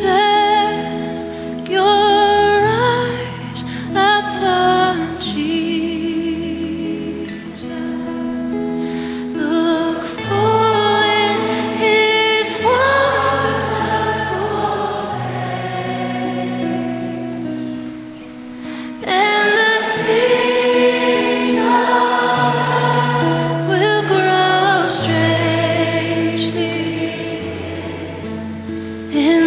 set your eyes upon Jesus. Look His wonderful and the will grow strangely in.